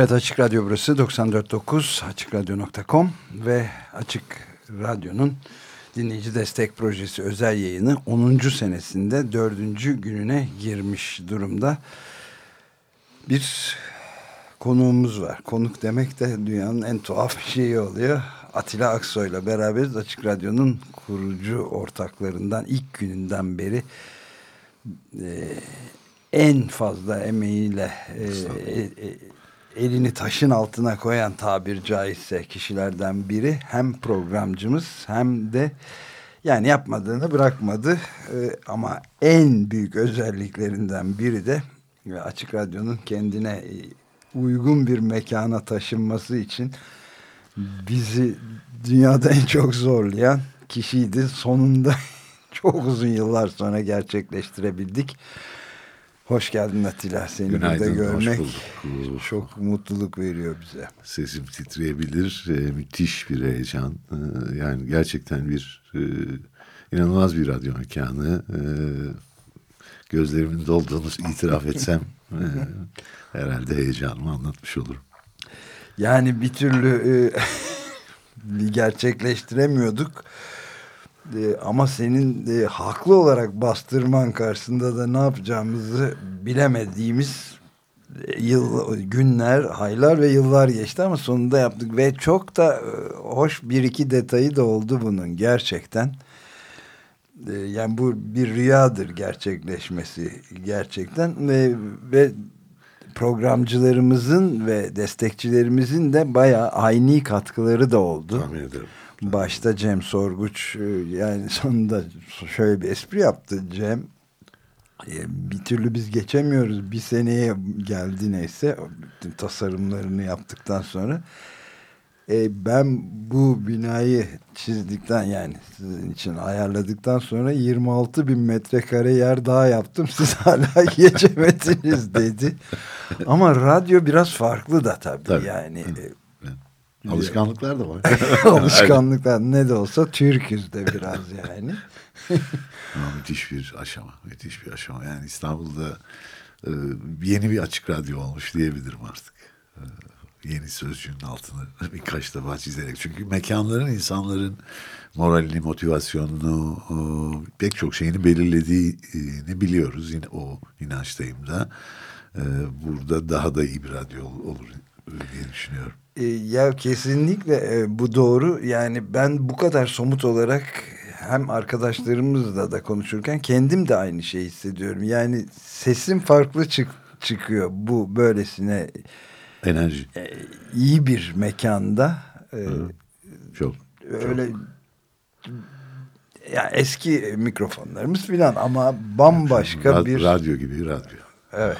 Evet Açık Radyo burası 94.9 AçıkRadyo.com ve Açık Radyo'nun dinleyici destek projesi özel yayını 10. senesinde 4. gününe girmiş durumda. Bir konuğumuz var. Konuk demek de dünyanın en tuhaf şeyi oluyor. Atilla Aksoy'la beraberiz. Açık Radyo'nun kurucu ortaklarından ilk gününden beri e, en fazla emeğiyle e, e, e, elini taşın altına koyan tabir caizse kişilerden biri hem programcımız hem de yani yapmadığını bırakmadı ee, ama en büyük özelliklerinden biri de Açık Radyo'nun kendine e, uygun bir mekana taşınması için bizi dünyada en çok zorlayan kişiydi. Sonunda çok uzun yıllar sonra gerçekleştirebildik. Hoş geldin Atilla. Seni Günaydın, burada görmek çok mutluluk veriyor bize. Sesim titreyebilir. E, müthiş bir heyecan. E, yani gerçekten bir e, inanılmaz bir radyo mekanı. E, gözlerimin dolduğunu itiraf etsem e, herhalde heyecanımı anlatmış olurum. Yani bir türlü e, gerçekleştiremiyorduk. E, ama senin e, haklı olarak bastırman karşısında da ne yapacağımızı bilemediğimiz e, yıl, günler, aylar ve yıllar geçti ama sonunda yaptık ve çok da e, hoş bir iki detayı da oldu bunun gerçekten. E, yani bu bir rüyadır gerçekleşmesi gerçekten ve, ve programcılarımızın ve destekçilerimizin de bayağı aynı katkıları da oldu. Tahmin ederim. Başta Cem Sorguç e, yani sonunda şöyle bir espri yaptı Cem. E, bir türlü biz geçemiyoruz. Bir seneye geldi neyse bütün tasarımlarını yaptıktan sonra. E, ben bu binayı çizdikten yani sizin için ayarladıktan sonra 26 bin metrekare yer daha yaptım. Siz hala geçemediniz dedi. Ama radyo biraz farklı da tabii, tabii. yani. Alışkanlıklar da var. Alışkanlıklar ne de olsa Türküz de biraz yani. Ama müthiş bir aşama. Müthiş bir aşama. Yani İstanbul'da e, yeni bir açık radyo olmuş diyebilirim artık. E, yeni sözcüğün altını birkaç defa çizerek. Çünkü mekanların insanların moralini, motivasyonunu, e, pek çok şeyini belirlediğini biliyoruz. Yine o inançtayım da. E, burada daha da iyi bir radyo olur diye düşünüyorum. E, ya kesinlikle e, bu doğru. Yani ben bu kadar somut olarak hem arkadaşlarımızla da konuşurken kendim de aynı şeyi hissediyorum. Yani sesim farklı çık çıkıyor bu böylesine enerji e, iyi bir mekanda. E, çok öyle çok. ya eski mikrofonlarımız filan ama bambaşka Rad bir radyo gibi radyo. Evet.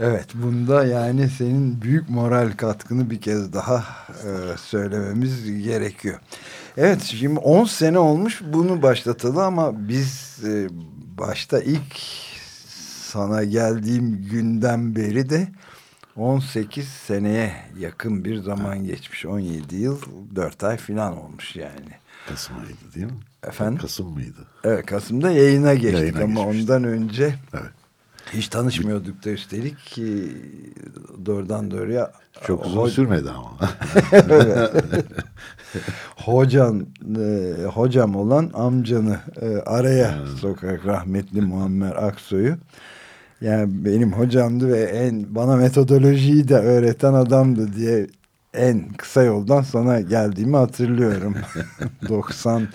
Evet bunda yani senin büyük moral katkını bir kez daha e, söylememiz gerekiyor. Evet şimdi 10 sene olmuş bunu başlatalı ama biz e, başta ilk sana geldiğim günden beri de 18 seneye yakın bir zaman geçmiş. 17 yıl 4 ay falan olmuş yani. Kasım ayıydı değil mi? Efendim? Kasım mıydı? Evet Kasım'da yayına geçtik yayına ama geçmişti. ondan önce evet. Hiç tanışmıyorduk da üstelik ki doğrudan doğruya çok uzun ho sürmedi ama. Hocam e, hocam olan amcanı e, araya hmm. sokak rahmetli Muammer Aksoy'u yani benim hocamdı ve en bana metodolojiyi de öğreten adamdı diye en kısa yoldan sana geldiğimi hatırlıyorum. 90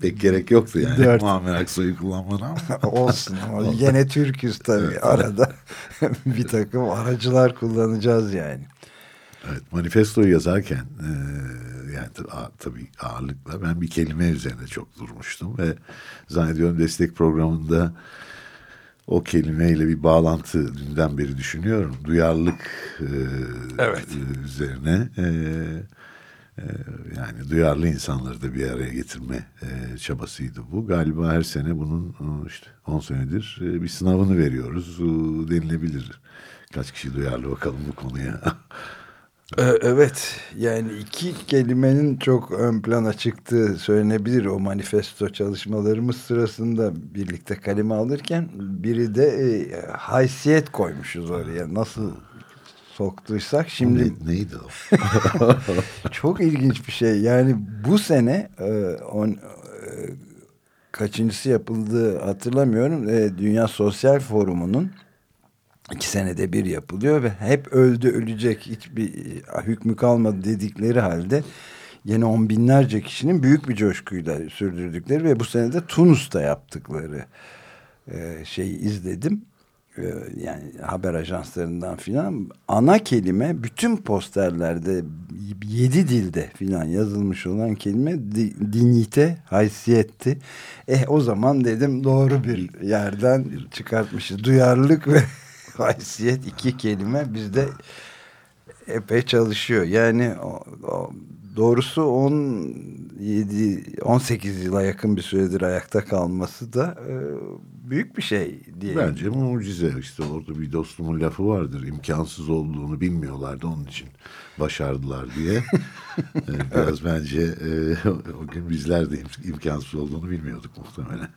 Pek gerek yoktu yani 4. Muammer Aksoy'u kullanmana ama. Olsun ama yine Türküz tabii arada bir takım aracılar kullanacağız yani. Evet manifestoyu yazarken e, yani tabii ağırlıkla ben bir kelime üzerine çok durmuştum ve zannediyorum destek programında o kelimeyle bir bağlantı dünden beri düşünüyorum. Duyarlılık e, evet. üzerine e, e, yani duyarlı insanları da bir araya getirme e, çabasıydı bu. Galiba her sene bunun e, işte 10 senedir e, bir sınavını veriyoruz e, denilebilir. Kaç kişi duyarlı bakalım bu konuya. Ee, evet yani iki kelimenin çok ön plana çıktığı söylenebilir o manifesto çalışmalarımız sırasında birlikte kaleme alırken biri de e, haysiyet koymuşuz oraya. Nasıl soktuysak şimdi ne, neydi o? çok ilginç bir şey. Yani bu sene e, on, e, kaçıncısı yapıldığı hatırlamıyorum. E, Dünya Sosyal Forumu'nun iki senede bir yapılıyor ve hep öldü ölecek hiçbir hükmü kalmadı dedikleri halde yine on binlerce kişinin büyük bir coşkuyla sürdürdükleri ve bu senede Tunus'ta yaptıkları e, şeyi izledim. E, yani haber ajanslarından filan ana kelime bütün posterlerde yedi dilde filan yazılmış olan kelime di, dignite, haysiyetti. Eh o zaman dedim doğru bir yerden çıkartmışız. Duyarlılık ve haysiyet iki kelime bizde epey çalışıyor. Yani o, o, doğrusu 17 18 yıla yakın bir süredir ayakta kalması da e, büyük bir şey diye. Bence mucize işte orada bir dostumun lafı vardır. İmkansız olduğunu bilmiyorlardı onun için başardılar diye. E, biraz evet. bence e, o gün bizler de imkansız olduğunu bilmiyorduk muhtemelen.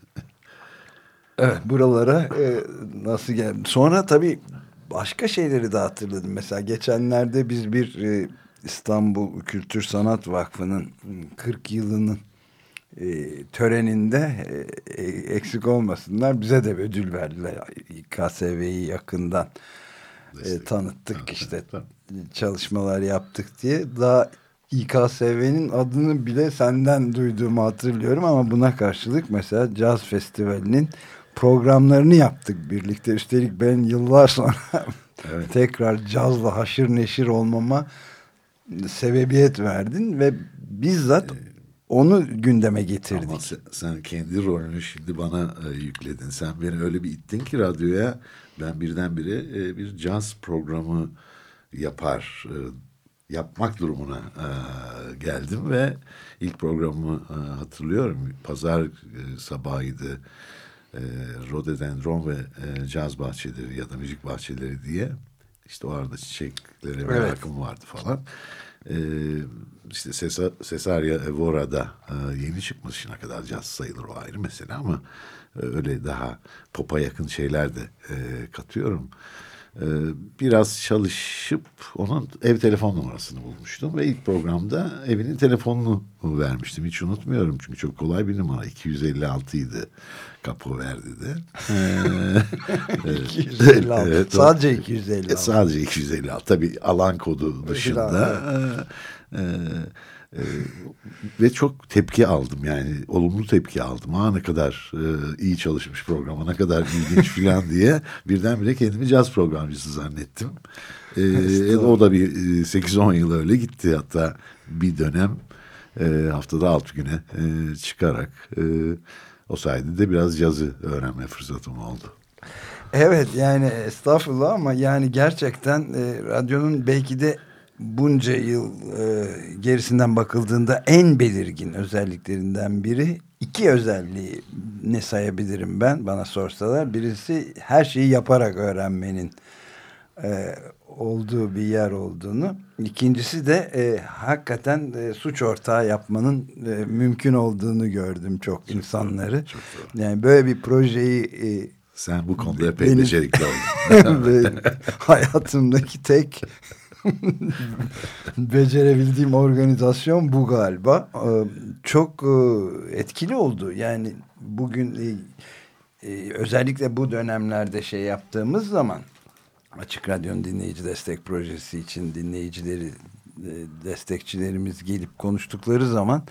Evet buralara e, nasıl geldi? Sonra tabii başka şeyleri de hatırladım. Mesela geçenlerde biz bir e, İstanbul Kültür Sanat Vakfı'nın 40 yılının e, töreninde e, eksik olmasınlar bize de ödül verdiler. KSV'yi yakından e, tanıttık evet, işte çalışmalar yaptık diye. Daha İKSV'nin adını bile senden duyduğumu hatırlıyorum ama buna karşılık mesela Caz Festivali'nin programlarını yaptık birlikte. Üstelik ben yıllar sonra evet. tekrar cazla haşır neşir olmama sebebiyet verdin ve bizzat ee, onu gündeme getirdik. Ama sen, sen kendi rolünü şimdi bana e, yükledin. Sen beni öyle bir ittin ki radyoya ben birdenbire e, bir caz programı yapar e, yapmak durumuna e, geldim ve ilk programı e, hatırlıyorum. Pazar e, sabahıydı e, Rhododendron ve e, caz bahçeleri ya da müzik bahçeleri diye işte o arada çiçeklere evet. merakım vardı falan. E, işte Cesar, Cesaria Evora'da e, yeni çıkmışına kadar caz sayılır o ayrı mesele ama e, öyle daha popa yakın şeyler de e, katıyorum. Ee, biraz çalışıp onun ev telefon numarasını bulmuştum ve ilk programda evinin telefonunu vermiştim. Hiç unutmuyorum çünkü çok kolay bir numara. 256 idi. Kapı verdi de. Ee, 256. Evet, sadece 256. Sadece 256. Tabii alan kodu dışında. Ee, ee, ve çok tepki aldım yani olumlu tepki aldım. Ha ne kadar e, iyi çalışmış programa ne kadar ilginç filan diye birdenbire kendimi caz programcısı zannettim. E, o da bir 8-10 e, yıl öyle gitti hatta bir dönem e, haftada 6 güne e, çıkarak e, o sayede de biraz cazı öğrenme fırsatım oldu. Evet yani estağfurullah ama yani gerçekten e, radyonun belki de bunca yıl e, gerisinden bakıldığında en belirgin özelliklerinden biri iki özelliği ne sayabilirim ben bana sorsalar birisi her şeyi yaparak öğrenmenin e, olduğu bir yer olduğunu ikincisi de e, hakikaten e, suç ortağı yapmanın e, mümkün olduğunu gördüm çok, çok insanları doğru, çok doğru. yani böyle bir projeyi e, sen bu konuda epey benim, becerikli oldun. hayatımdaki tek becerebildiğim organizasyon bu galiba. Ee, çok e, etkili oldu. Yani bugün e, e, özellikle bu dönemlerde şey yaptığımız zaman Açık Radyo'nun dinleyici destek projesi için dinleyicileri destekçilerimiz gelip konuştukları zaman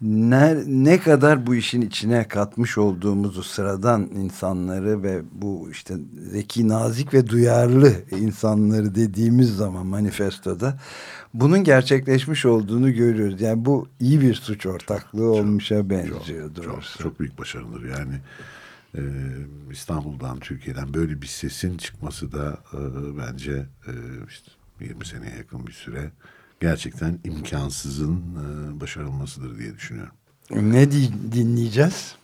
ne, ne kadar bu işin içine katmış olduğumuzu sıradan insanları ve bu işte zeki, nazik ve duyarlı insanları dediğimiz zaman manifestoda bunun gerçekleşmiş olduğunu görüyoruz. Yani bu iyi bir suç ortaklığı çok, olmuşa benziyor çok, Çok, çok büyük başarıdır yani. e, İstanbul'dan, Türkiye'den böyle bir sesin çıkması da e, bence e, işte 20 seneye yakın bir süre gerçekten imkansızın e, başarılmasıdır diye düşünüyorum. Ne dinleyeceğiz?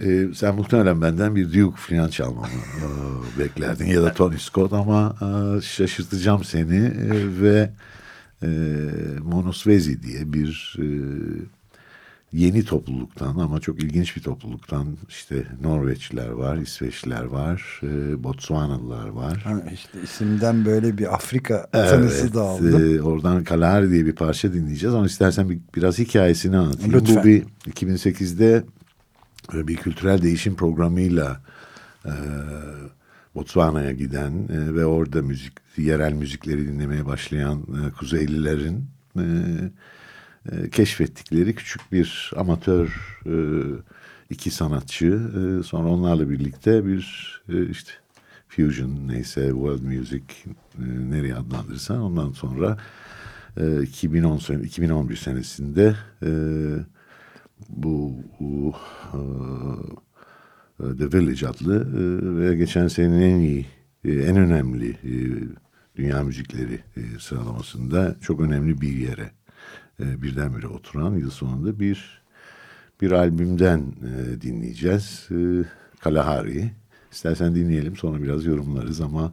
Ee, sen muhtemelen benden bir Duke falan çalmamı e, beklerdin ya da Tony Scott ama e, şaşırtacağım seni e, ve e, Monosvezi diye bir e, yeni topluluktan ama çok ilginç bir topluluktan işte Norveçliler var, İsveçliler var, e, Botswanalılar var. Ha, işte isimden böyle bir Afrika tanısı da aldım. E, oradan Kalahari diye bir parça dinleyeceğiz ama istersen bir, biraz hikayesini anlatayım. Lütfen. Bu bir 2008'de bir kültürel değişim programıyla e, Botswana'ya giden e, ve orada müzik yerel müzikleri dinlemeye başlayan e, Kuzeylilerin e, e, keşfettikleri küçük bir amatör e, iki sanatçı e, sonra onlarla birlikte bir işte fusion neyse world music e, nereye adlandırırsan ondan sonra e, 2010 sene 2011 senesinde bu, The Village adlı ve geçen senenin en iyi, en önemli dünya müzikleri sıralamasında çok önemli bir yere uh, birdenbire oturan yıl sonunda bir bir albümden uh, dinleyeceğiz. Uh, Kalahari. İstersen dinleyelim sonra biraz yorumlarız ama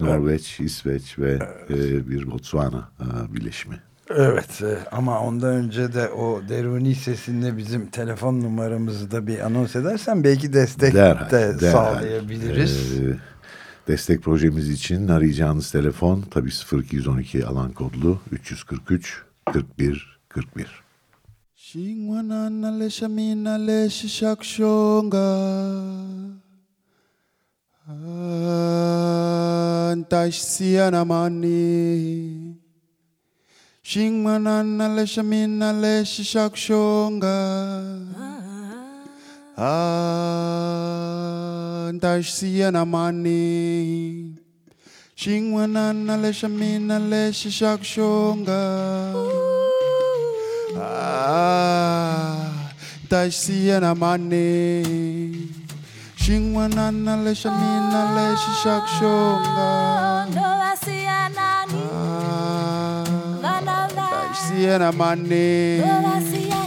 Norveç, İsveç ve uh, bir Botswana uh, birleşimi. Evet e, ama ondan önce de o Deruni sesinde bizim telefon numaramızı da bir anons edersen belki destek derhal, de derhal. sağlayabiliriz. Ee, destek projemiz için arayacağınız telefon tabii 0212 alan kodlu 343 41 41 Xinguanana le xamina le xixakuxonga Anta xisiana mani Xinguanana le xamina le xixakuxonga Anta xisiana mani xin'wanana lexa le lexi xa ku xonga. Ta na mane xin'wanana lexa mina lexi xa ku xonga. Ta xi siya na mane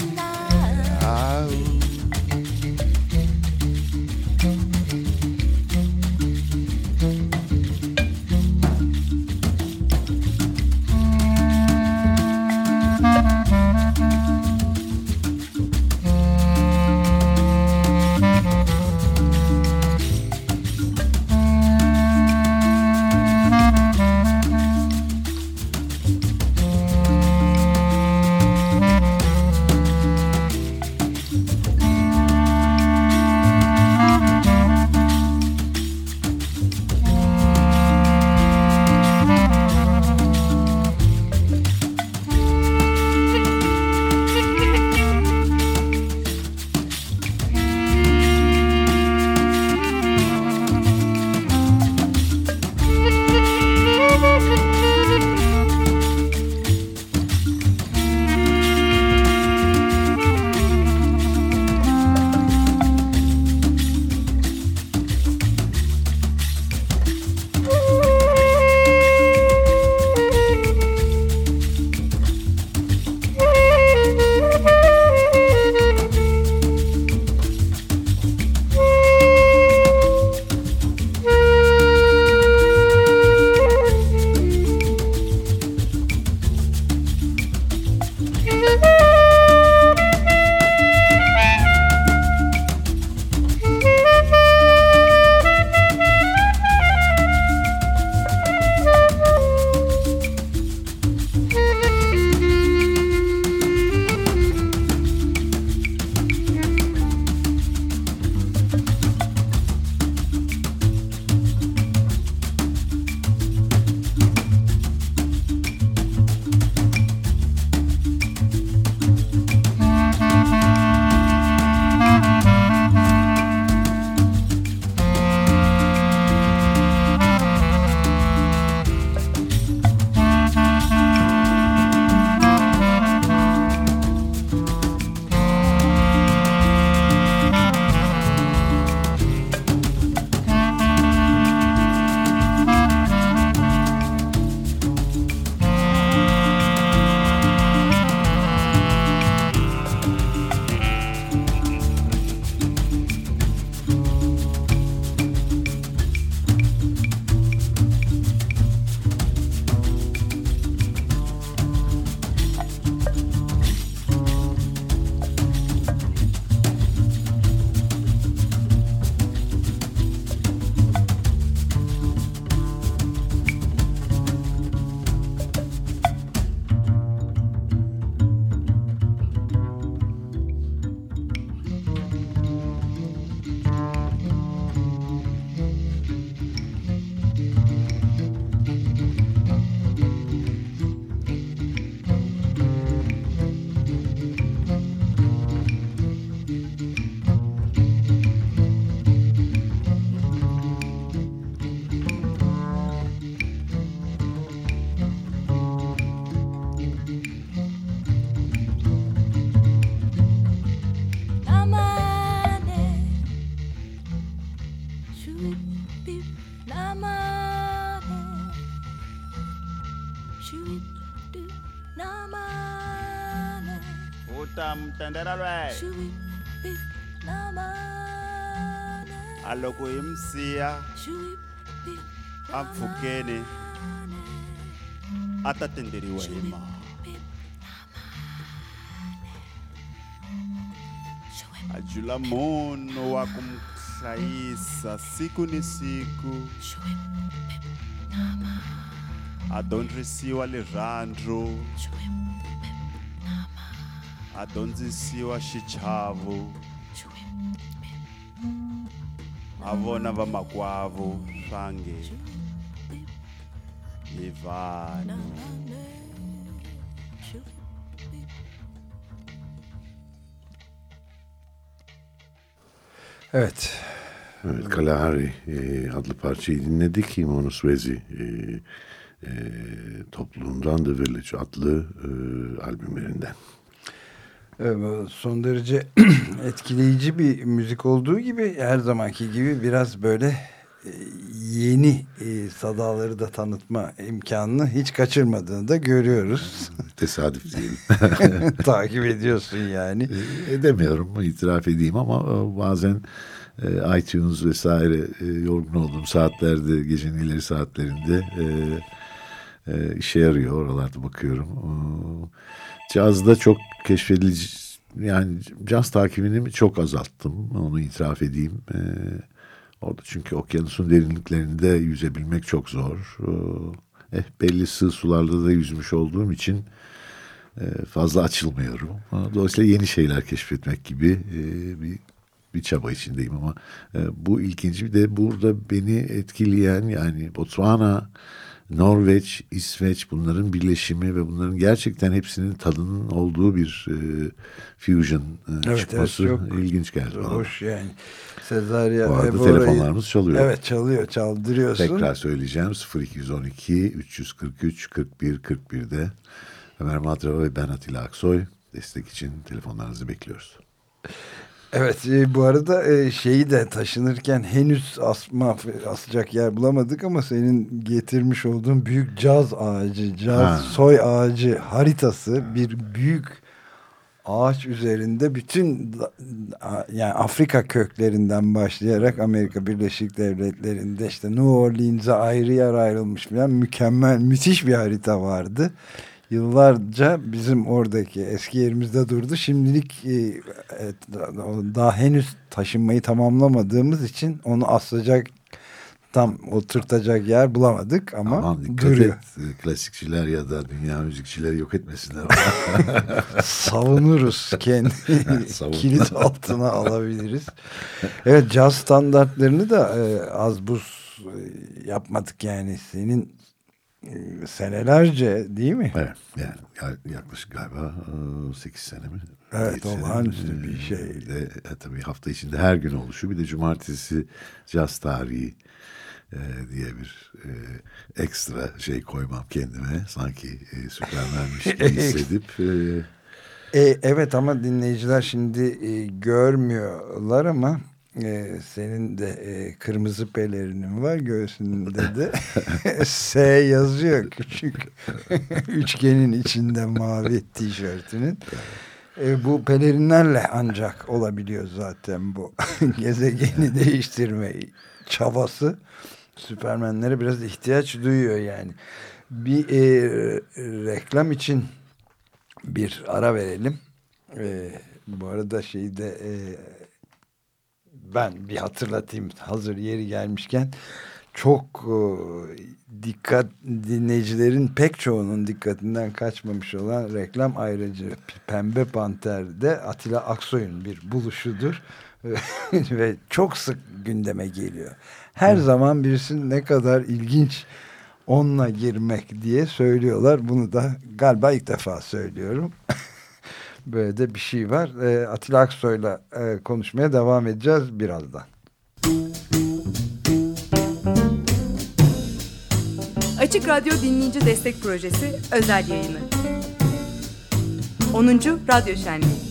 utamtendera lwe aloko imsiya. Ampfukeni a ta tenderiwa hi mali a jula munhu wa ku n'wi hlayisa siku ni siku. A dyondzisiwa lirhandzu a dyondzisiwa xichavo a vona vamakwavo swange hi vanhu Evet. Evet, Kalahari e, adlı parçayı dinledik. Imono Swezi e, e, topluluğundan The Village adlı e, albümlerinden. Evet, son derece etkileyici bir müzik olduğu gibi her zamanki gibi biraz böyle e, yeni e, sadaları da tanıtma imkanını hiç kaçırmadığını da görüyoruz. Tesadüf değil. Takip ediyorsun yani. E, Edemiyorum itiraf edeyim ama bazen iTunes vesaire yorgun olduğum saatlerde gecenin ileri saatlerinde işe yarıyor oralarda bakıyorum. E, cazda çok keşfedici yani caz takibini çok azalttım onu itiraf edeyim. E, orada çünkü okyanusun derinliklerinde yüzebilmek çok zor. E, eh, belli sığ sularda da yüzmüş olduğum için e, fazla açılmıyorum. Dolayısıyla yeni şeyler keşfetmek gibi e, bir bir çaba içindeyim ama e, bu ilginci bir de burada beni etkileyen yani Botswana, Norveç, İsveç bunların birleşimi ve bunların gerçekten hepsinin tadının olduğu bir e, fusion e, Evet, çıkması evet, çok ilginç geldi bana. Hoş yani. Sezaria Bu arada Ebora'yı- telefonlarımız çalıyor. Evet çalıyor çaldırıyorsun. Tekrar söyleyeceğim 0212 343 41 41'de Ömer Madrava ve ben Atilla Aksoy destek için telefonlarınızı bekliyoruz. Evet e, bu arada e, şeyi de taşınırken henüz asma asacak yer bulamadık ama senin getirmiş olduğun büyük caz ağacı, caz Ha. soy ağacı haritası bir büyük ağaç üzerinde bütün yani Afrika köklerinden başlayarak Amerika Birleşik Devletleri'nde işte New Orleans'e ayrı yer ayrılmış falan mükemmel müthiş bir harita vardı. Yıllarca bizim oradaki eski yerimizde durdu. Şimdilik e, daha henüz taşınmayı tamamlamadığımız için onu asacak tam oturtacak yer bulamadık ama Aman duruyor. et e, klasikçiler ya da dünya müzikçileri yok etmesinler. savunuruz kendi kilit altına alabiliriz. Evet caz standartlarını da e, az buz e, yapmadık yani senin senelerce değil mi? evet yani ya- yaklaşık galiba 8 sene mi? Evet, olağanüstü bir E, şey. De e, tabii hafta içinde her gün oluşu bir de cumartesi caz tarihi e, diye bir e, ekstra şey koymam kendime. Sanki e, süpermenmiş gibi hissedip e, E, evet ama dinleyiciler şimdi e, görmüyorlar ama e, senin de e, kırmızı pelerinin var göğsünde de S yazıyor küçük üçgenin içinde mavi tişörtünün. E, bu pelerinlerle ancak olabiliyor zaten bu gezegeni değiştirme çabası. Süpermenlere biraz ihtiyaç duyuyor yani. Bir e, reklam için bir ara verelim. Ee, bu arada şeyde e, ben bir hatırlatayım hazır yeri gelmişken çok e, dikkat dinleyicilerin pek çoğunun dikkatinden kaçmamış olan reklam ayrıcı Pembe Panter'de Atilla Aksoy'un bir buluşudur ve çok sık gündeme geliyor. Her zaman birisi ne kadar ilginç onunla girmek diye söylüyorlar. Bunu da galiba ilk defa söylüyorum. Böyle de bir şey var. E, Atilla Aksoy'la e, konuşmaya devam edeceğiz birazdan. Açık Radyo Dinleyici Destek Projesi özel yayını. 10. Radyo Şenliği